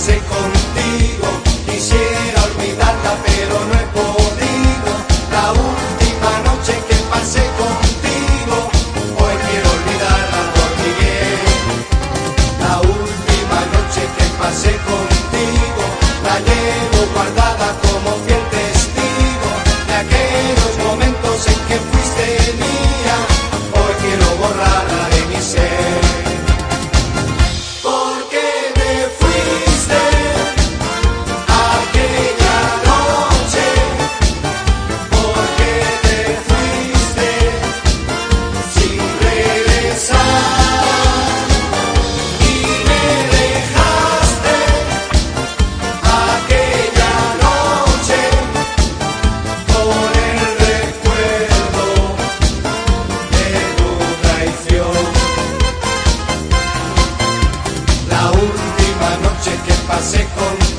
noche que noche que pasé contigo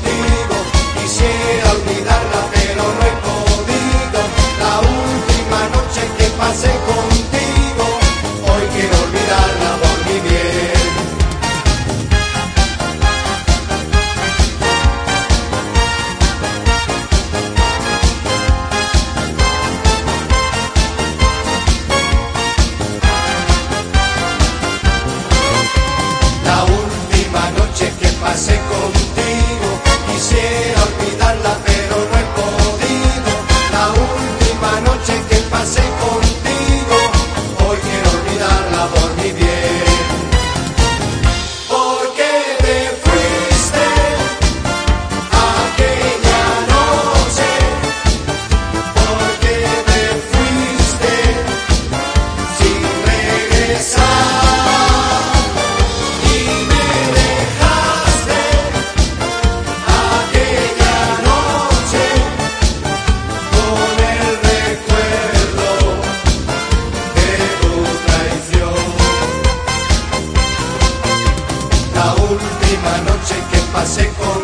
pasé contigo